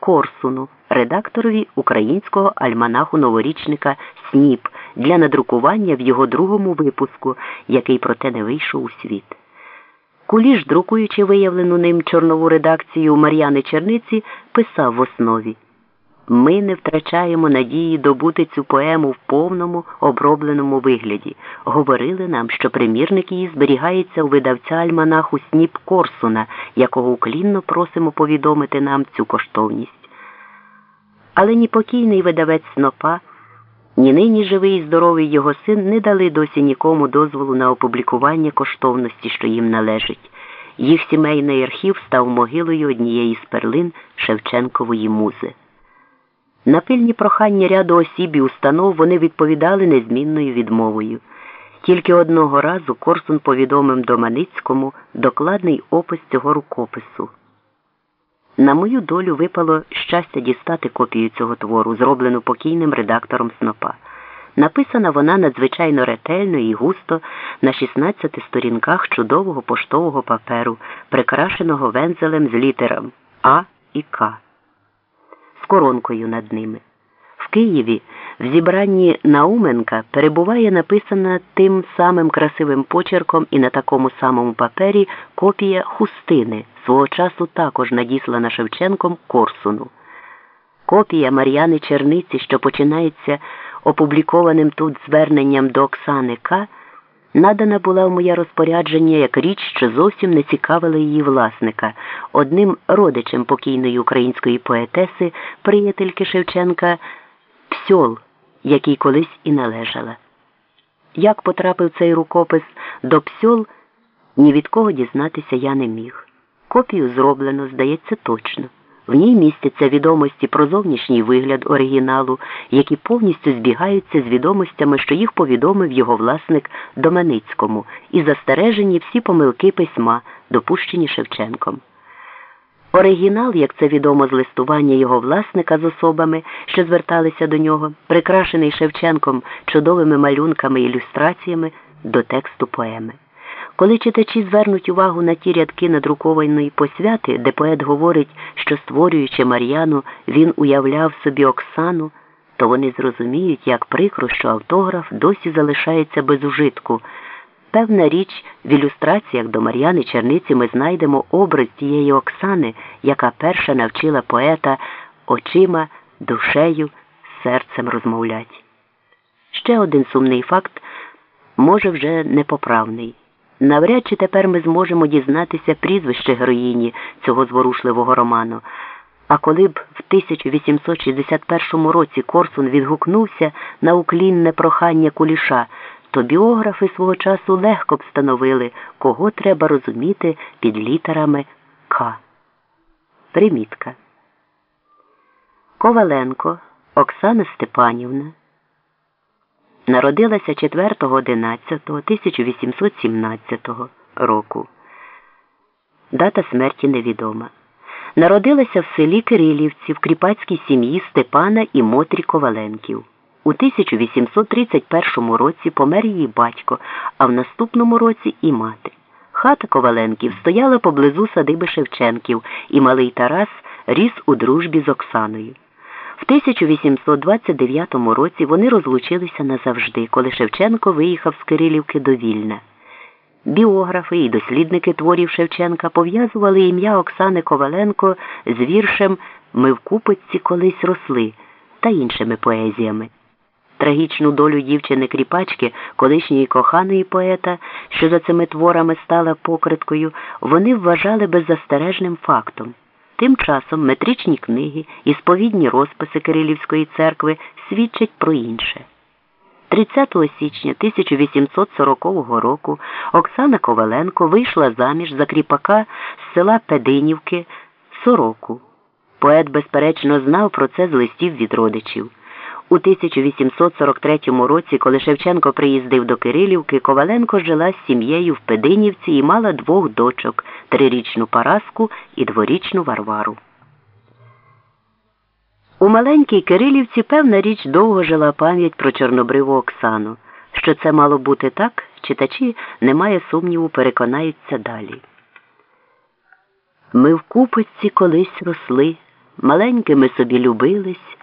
Корсуну, редакторові українського альманаху новорічника Сніп для надрукування в його другому випуску, який проте не вийшов у світ. Куліш, друкуючи виявлену ним чорнову редакцію Мар'яни Черниці, писав в основі Ми не втрачаємо надії добути цю поему в повному обробленому вигляді. Говорили нам, що примірник її зберігається у видавця альманаху Сніп Корсуна, якого уклінно просимо повідомити нам цю коштовність. Але ні покійний видавець снопа, ні нині живий і здоровий його син не дали досі нікому дозволу на опублікування коштовності, що їм належить. Їх сімейний архів став могилою однієї з перлин Шевченкової музи. На пильні прохання ряду осіб і установ вони відповідали незмінною відмовою. Тільки одного разу Корсун повідомив Доманицькому докладний опис цього рукопису. На мою долю випало щастя дістати копію цього твору, зроблену покійним редактором снопа. Написана вона надзвичайно ретельно і густо на 16 сторінках чудового поштового паперу, прикрашеного вензелем з літерам А і К, коронкою над ними. В Києві в зібранні Науменка перебуває написана тим самим красивим почерком і на такому самому папері копія хустини, свого часу також надіслана Шевченком Корсуну. Копія Мар'яни Черниці, що починається опублікованим тут зверненням до Оксани К., надана була в моє розпорядження як річ, що зовсім не цікавила її власника, одним родичем покійної української поетеси, приятельки Шевченка Псьол, який колись і належала. Як потрапив цей рукопис до Псьол, ні від кого дізнатися я не міг. Копію зроблено, здається, точно. В ній містяться відомості про зовнішній вигляд оригіналу, які повністю збігаються з відомостями, що їх повідомив його власник Доманицькому, і застережені всі помилки письма, допущені Шевченком. Оригінал, як це відомо з листування його власника з особами, що зверталися до нього, прикрашений Шевченком чудовими малюнками і ілюстраціями до тексту поеми. Коли читачі звернуть увагу на ті рядки надрукованої посвяти, де поет говорить, що створюючи Мар'яну, він уявляв собі Оксану, то вони зрозуміють, як прикро, що автограф досі залишається без ужитку. Певна річ, в ілюстраціях до Мар'яни Черниці ми знайдемо образ тієї Оксани, яка перша навчила поета очима, душею, серцем розмовлять. Ще один сумний факт, може, вже непоправний. Навряд чи тепер ми зможемо дізнатися прізвище героїні цього зворушливого роману. А коли б в 1861 році Корсун відгукнувся на уклінне прохання куліша, то біографи свого часу легко б встановили, кого треба розуміти під літерами К. Примітка. Коваленко Оксана Степанівна. Народилася 4.11.1817 року. Дата смерті невідома. Народилася в селі Кирилівці в кріпацькій сім'ї Степана і Мотрі Коваленків. У 1831 році помер її батько, а в наступному році і мати. Хата Коваленків стояла поблизу садиби Шевченків, і малий Тарас ріс у дружбі з Оксаною. В 1829 році вони розлучилися назавжди, коли Шевченко виїхав з Кирилівки до Вільна. Біографи і дослідники творів Шевченка пов'язували ім'я Оксани Коваленко з віршем Ми в Купиці колись росли та іншими поезіями. Трагічну долю дівчини кріпачки, колишньої коханої поета, що за цими творами стала покриткою, вони вважали беззастережним фактом. Тим часом метричні книги і сповідні розписи Кирилівської церкви свідчать про інше. 30 січня 1840 року Оксана Коваленко вийшла заміж за кріпака з села Пединівки Сороку. Поет, безперечно, знав про це з листів від родичів. У 1843 році, коли Шевченко приїздив до Кирилівки, Коваленко жила з сім'єю в Пединівці і мала двох дочок трирічну Параску і дворічну Варвару. У маленькій Кирилівці певна річ довго жила пам'ять про Чорнобриву Оксану. Що це мало бути так, читачі, немає сумніву, переконаються далі. Ми в купиці колись росли маленькими собі любились,